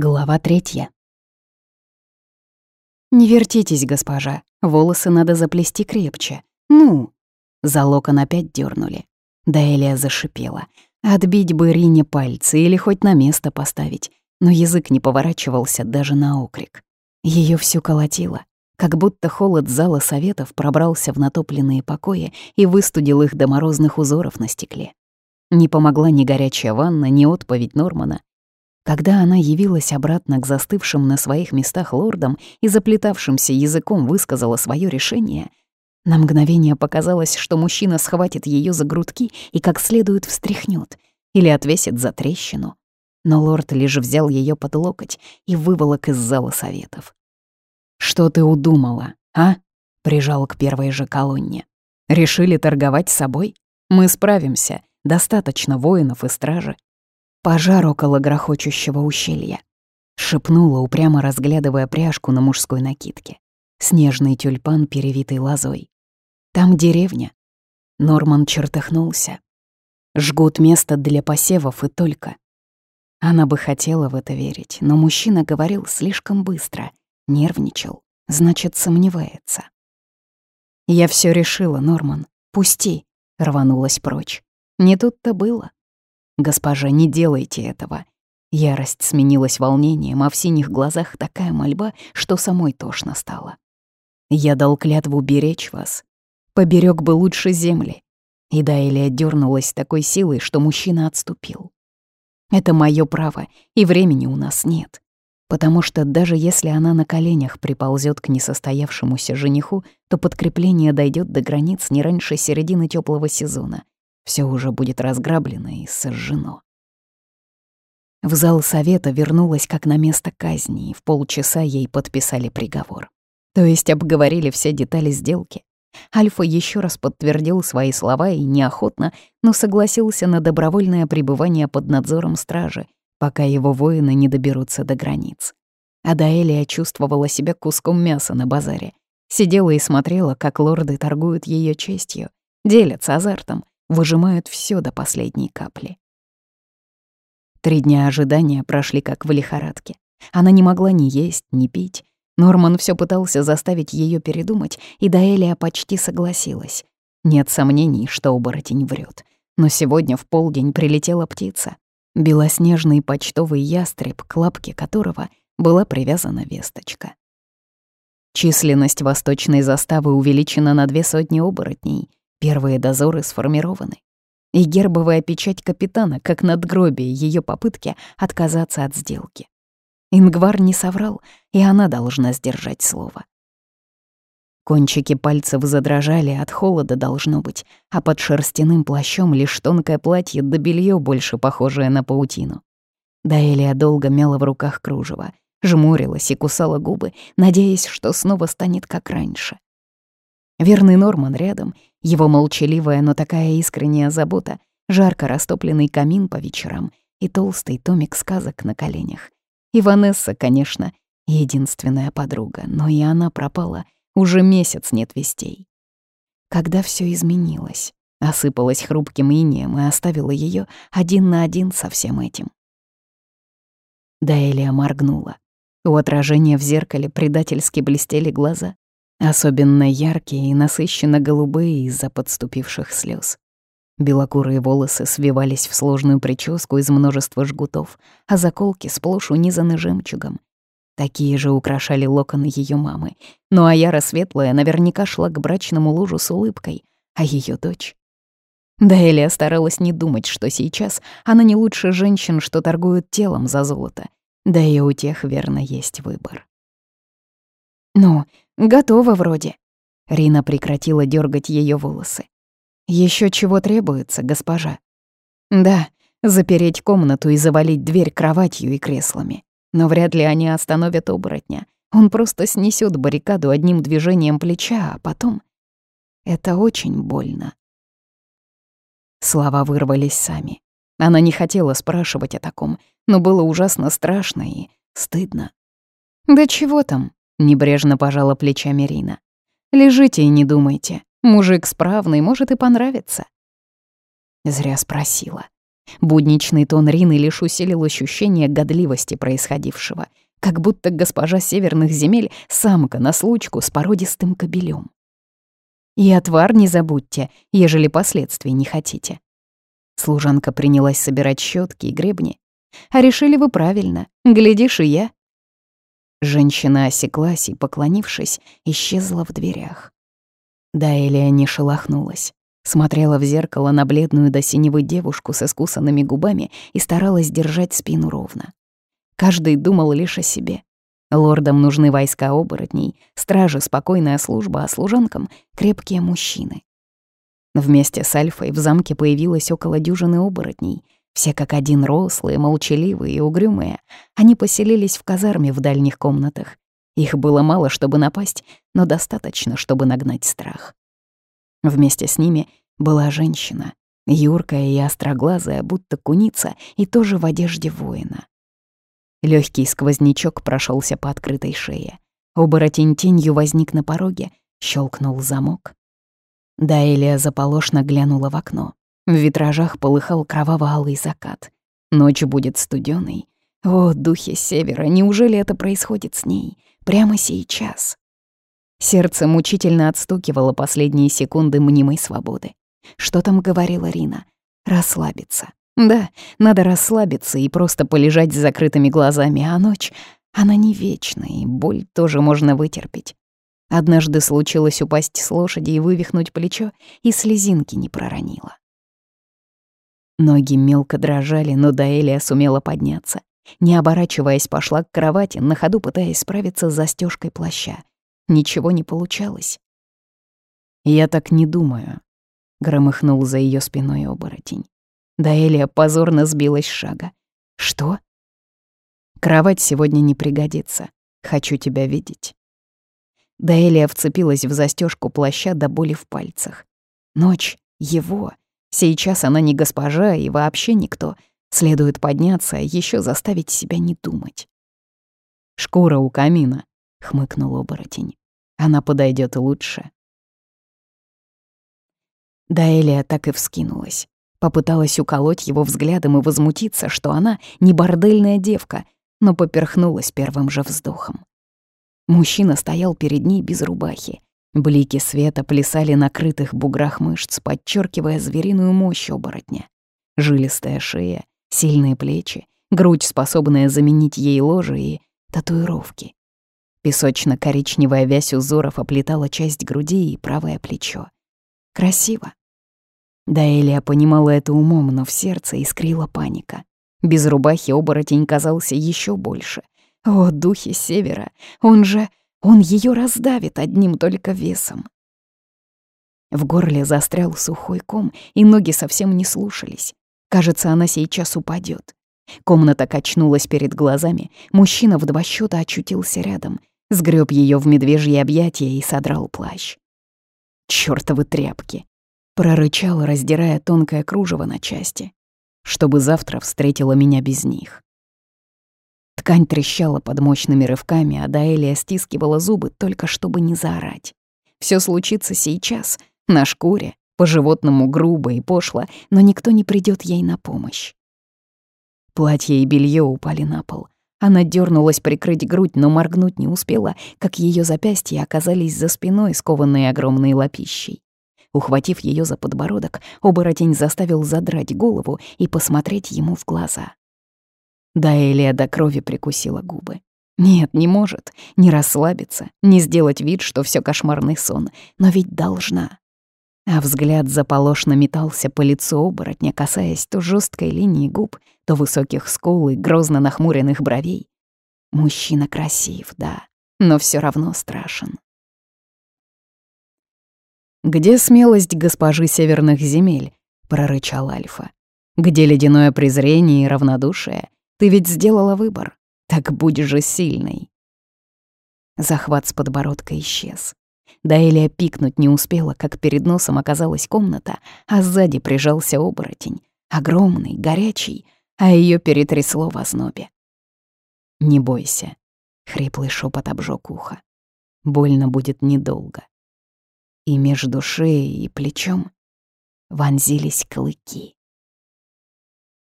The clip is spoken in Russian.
Глава третья. «Не вертитесь, госпожа. Волосы надо заплести крепче. Ну!» За локон опять дернули. Даэлия зашипела. Отбить бы Рине пальцы или хоть на место поставить. Но язык не поворачивался даже на окрик. Ее всю колотило. Как будто холод зала советов пробрался в натопленные покои и выстудил их до морозных узоров на стекле. Не помогла ни горячая ванна, ни отповедь Нормана. Когда она явилась обратно к застывшим на своих местах лордам и заплетавшимся языком высказала свое решение, на мгновение показалось, что мужчина схватит ее за грудки и как следует встряхнет или отвесит за трещину. Но лорд лишь взял ее под локоть и выволок из зала советов. «Что ты удумала, а?» — прижал к первой же колонне. «Решили торговать собой? Мы справимся. Достаточно воинов и стражи. Пожар около грохочущего ущелья. Шепнула, упрямо разглядывая пряжку на мужской накидке. Снежный тюльпан, перевитый лозой. Там деревня. Норман чертыхнулся. Жгут место для посевов и только. Она бы хотела в это верить, но мужчина говорил слишком быстро, нервничал, значит, сомневается. «Я все решила, Норман. Пусти», — рванулась прочь. Не тут-то было. «Госпожа, не делайте этого». Ярость сменилась волнением, а в синих глазах такая мольба, что самой тошно стало. «Я дал клятву беречь вас. Поберег бы лучше земли». И Дайлия дернулась такой силой, что мужчина отступил. «Это мое право, и времени у нас нет. Потому что даже если она на коленях приползет к несостоявшемуся жениху, то подкрепление дойдет до границ не раньше середины теплого сезона — все уже будет разграблено и сожжено. В зал совета вернулась как на место казни, и в полчаса ей подписали приговор. То есть обговорили все детали сделки. Альфа еще раз подтвердил свои слова и неохотно, но согласился на добровольное пребывание под надзором стражи, пока его воины не доберутся до границ. Адаэлия чувствовала себя куском мяса на базаре. Сидела и смотрела, как лорды торгуют ее честью, делятся азартом, выжимают все до последней капли. Три дня ожидания прошли как в лихорадке. Она не могла ни есть, ни пить. Норман все пытался заставить ее передумать, и Даэлия почти согласилась. Нет сомнений, что оборотень врет. Но сегодня в полдень прилетела птица. Белоснежный почтовый ястреб, к лапке которого была привязана весточка. Численность восточной заставы увеличена на две сотни оборотней, Первые дозоры сформированы. И гербовая печать капитана, как надгробие ее попытки отказаться от сделки. Ингвар не соврал, и она должна сдержать слово. Кончики пальцев задрожали, от холода должно быть, а под шерстяным плащом лишь тонкое платье да белье больше похожее на паутину. Даэлия долго мяла в руках кружево, жмурилась и кусала губы, надеясь, что снова станет как раньше. Верный Норман рядом, его молчаливая, но такая искренняя забота, жарко растопленный камин по вечерам и толстый томик сказок на коленях. И Ванесса, конечно, единственная подруга, но и она пропала, уже месяц нет вестей. Когда все изменилось, осыпалась хрупким инеем и оставила ее один на один со всем этим. Даэлия моргнула. У отражения в зеркале предательски блестели глаза, особенно яркие и насыщенно голубые из-за подступивших слез. Белокурые волосы свивались в сложную прическу из множества жгутов, а заколки сплошь унизаны жемчугом. Такие же украшали локоны ее мамы. Ну а Яра Светлая наверняка шла к брачному лужу с улыбкой, а ее дочь... Да Элия старалась не думать, что сейчас она не лучше женщин, что торгуют телом за золото. Да и у тех, верно, есть выбор. «Ну, готово вроде». Рина прекратила дергать ее волосы. Еще чего требуется, госпожа?» «Да, запереть комнату и завалить дверь кроватью и креслами. Но вряд ли они остановят оборотня. Он просто снесет баррикаду одним движением плеча, а потом... Это очень больно». Слова вырвались сами. Она не хотела спрашивать о таком, но было ужасно страшно и стыдно. «Да чего там?» Небрежно пожала плечами Рина. «Лежите и не думайте. Мужик справный, может и понравится». Зря спросила. Будничный тон Рины лишь усилил ощущение годливости происходившего, как будто госпожа северных земель — самка на случку с породистым кобелем. И отвар не забудьте, ежели последствий не хотите. Служанка принялась собирать щетки и гребни. А решили вы правильно, глядишь и я. Женщина осеклась и, поклонившись, исчезла в дверях. Даэлия не шелохнулась. Смотрела в зеркало на бледную до синевы девушку с искусанными губами и старалась держать спину ровно. Каждый думал лишь о себе. Лордам нужны войска оборотней, стражи — спокойная служба, а служанкам — крепкие мужчины. Вместе с Альфой в замке появилось около дюжины оборотней. Все как один рослые, молчаливые и угрюмые. Они поселились в казарме в дальних комнатах. Их было мало, чтобы напасть, но достаточно, чтобы нагнать страх. Вместе с ними была женщина, юркая и остроглазая, будто куница, и тоже в одежде воина. Легкий сквознячок прошелся по открытой шее. Оборотень тенью возник на пороге, щелкнул замок. Даэлия заполошно глянула в окно. В витражах полыхал кроваво-алый закат. Ночь будет студеной. О, духи севера, неужели это происходит с ней? Прямо сейчас? Сердце мучительно отстукивало последние секунды мнимой свободы. Что там говорила Рина? Расслабиться. Да, надо расслабиться и просто полежать с закрытыми глазами, а ночь, она не вечная, и боль тоже можно вытерпеть. Однажды случилось упасть с лошади и вывихнуть плечо, и слезинки не проронила. Ноги мелко дрожали, но Даэлия сумела подняться. Не оборачиваясь, пошла к кровати, на ходу пытаясь справиться с застежкой плаща. Ничего не получалось. «Я так не думаю», — громыхнул за ее спиной оборотень. Даэлия позорно сбилась с шага. «Что?» «Кровать сегодня не пригодится. Хочу тебя видеть». Даэлия вцепилась в застежку плаща до боли в пальцах. Ночь — его. Сейчас она не госпожа и вообще никто. Следует подняться, а еще заставить себя не думать. «Шкура у камина», — хмыкнул оборотень. «Она подойдет лучше». Даэлия так и вскинулась. Попыталась уколоть его взглядом и возмутиться, что она не бордельная девка, но поперхнулась первым же вздохом. Мужчина стоял перед ней без рубахи. Блики света плясали на крытых буграх мышц, подчеркивая звериную мощь оборотня. Жилистая шея, сильные плечи, грудь, способная заменить ей ложе и татуировки. Песочно-коричневая вязь узоров оплетала часть груди и правое плечо. Красиво. Даэлия понимала это умом, но в сердце искрила паника. Без рубахи оборотень казался еще больше. О, духи севера! Он же... Он ее раздавит одним только весом. В горле застрял сухой ком, и ноги совсем не слушались. Кажется, она сейчас упадет. Комната качнулась перед глазами, мужчина в два счета очутился рядом, сгреб ее в медвежье объятия и содрал плащ. Чёртовы тряпки! Прорычал, раздирая тонкое кружево на части, чтобы завтра встретила меня без них. Ткань трещала под мощными рывками, а Даэлия стискивала зубы только чтобы не заорать. Все случится сейчас, на шкуре, по-животному грубо и пошло, но никто не придет ей на помощь. Платье и белье упали на пол. Она дернулась прикрыть грудь, но моргнуть не успела, как ее запястья оказались за спиной, скованные огромной лапищей. Ухватив ее за подбородок, оборотень заставил задрать голову и посмотреть ему в глаза. Даэлия до крови прикусила губы. Нет, не может, не расслабиться, не сделать вид, что все кошмарный сон, но ведь должна а взгляд заполошно метался по лицу оборотня, касаясь то жесткой линии губ, то высоких скул и грозно нахмуренных бровей. Мужчина красив, да, но все равно страшен. «Где смелость госпожи северных земель?» — прорычал Альфа. «Где ледяное презрение и равнодушие? Ты ведь сделала выбор. Так будь же сильной». Захват с подбородка исчез. Даэлия пикнуть не успела, как перед носом оказалась комната, а сзади прижался оборотень. Огромный, горячий, а ее перетрясло в ознобе. «Не бойся», — хриплый шепот обжег ухо. «Больно будет недолго». И между шеей и плечом вонзились клыки.